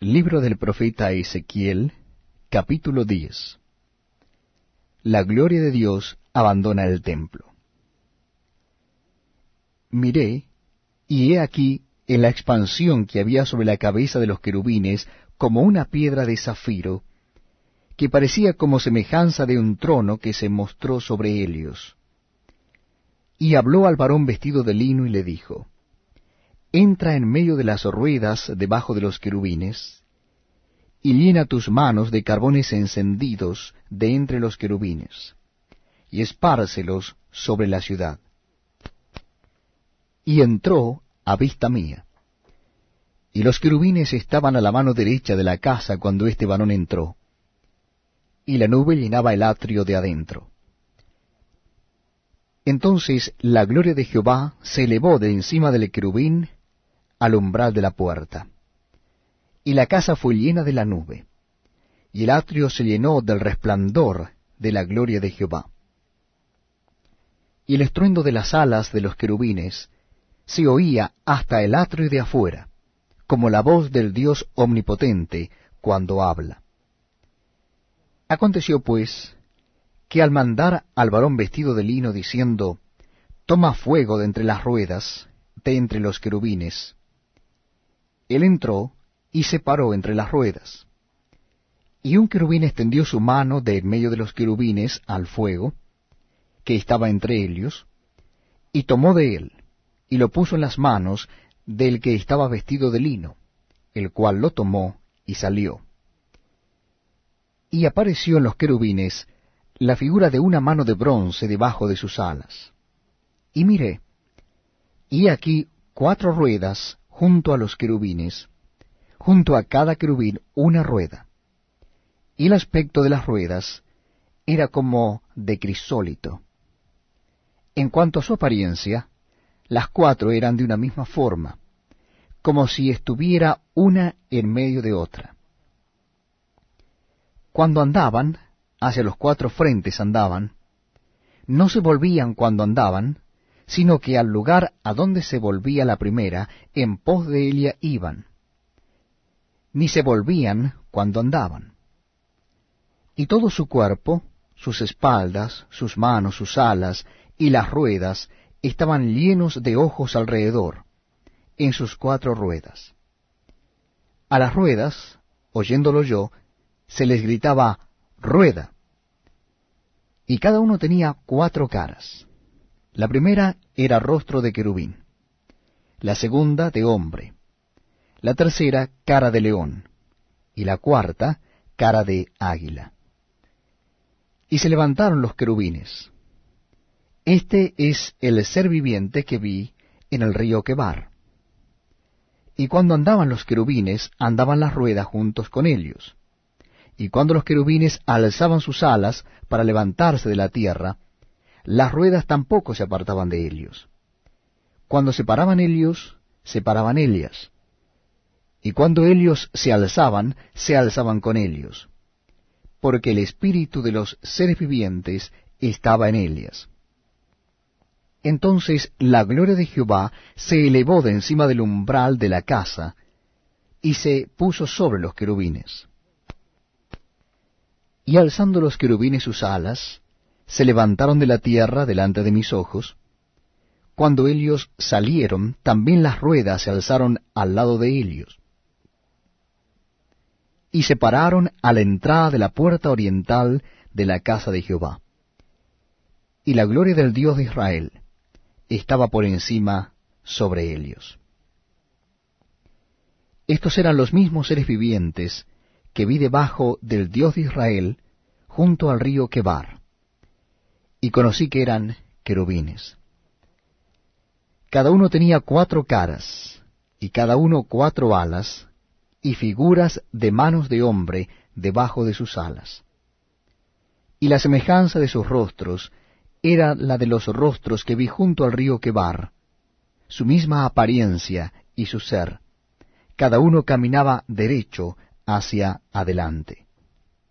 Libro del profeta Ezequiel, capítulo 10 La gloria de Dios abandona el templo. Miré, y he aquí en la expansión que había sobre la cabeza de los querubines como una piedra de zafiro, que parecía como semejanza de un trono que se mostró sobre Helios. Y habló al varón vestido de lino y le dijo, Entra en medio de las ruedas debajo de los querubines, y llena tus manos de carbones encendidos de entre los querubines, y espárcelos sobre la ciudad. Y entró a vista mía. Y los querubines estaban a la mano derecha de la casa cuando este varón entró, y la nube llenaba el atrio de adentro. Entonces la gloria de Jehová se elevó de encima del querubín al umbral de la puerta. Y la casa fue llena de la nube, y el atrio se llenó del resplandor de la gloria de Jehová. Y el estruendo de las alas de los querubines se oía hasta el atrio de afuera, como la voz del Dios omnipotente cuando habla. Aconteció pues que al mandar al varón vestido de lino diciendo, Toma fuego de entre las ruedas, de entre los querubines, él entró y se paró entre las ruedas. Y un querubín extendió su mano de en medio de los querubines al fuego, que estaba entre ellos, y tomó de él, y lo puso en las manos del que estaba vestido de lino, el cual lo tomó y salió. Y apareció en los querubines la figura de una mano de bronce debajo de sus alas. Y miré, y aquí cuatro ruedas junto a los querubines, junto a cada querubín una rueda. Y el aspecto de las ruedas era como de crisólito. En cuanto a su apariencia, las cuatro eran de una misma forma, como si estuviera una en medio de otra. Cuando andaban, hacia los cuatro frentes andaban, no se volvían cuando andaban, sino que al lugar a donde se volvía la primera, en pos de ella iban, ni se volvían cuando andaban. Y todo su cuerpo, sus espaldas, sus manos, sus alas y las ruedas estaban llenos de ojos alrededor, en sus cuatro ruedas. A las ruedas, oyéndolo yo, se les gritaba, rueda, y cada uno tenía cuatro caras. La primera era rostro de querubín, la segunda de hombre, la tercera cara de león, y la cuarta cara de águila. Y se levantaron los querubines. Este es el ser viviente que vi en el río Quebar. Y cuando andaban los querubines, andaban las ruedas juntos con ellos y cuando los querubines alzaban sus alas para levantarse de la tierra, las ruedas tampoco se apartaban de ellos. Cuando se paraban ellos, se paraban ellas. Y cuando ellos se alzaban, se alzaban con ellos. Porque el espíritu de los seres vivientes estaba en ellas. Entonces la gloria de Jehová se elevó de encima del umbral de la casa, y se puso sobre los querubines. Y alzando los querubines sus alas, se levantaron de la tierra delante de mis ojos. Cuando ellos salieron, también las ruedas se alzaron al lado de ellos. Y se pararon a la entrada de la puerta oriental de la casa de Jehová. Y la gloria del Dios de Israel estaba por encima sobre ellos. Estos eran los mismos seres vivientes que vi debajo del Dios de Israel junto al río Quebar, y conocí que eran querubines. Cada uno tenía cuatro caras, y cada uno cuatro alas, y figuras de manos de hombre debajo de sus alas. Y la semejanza de sus rostros era la de los rostros que vi junto al río Quebar, su misma apariencia y su ser. Cada uno caminaba derecho hacia adelante.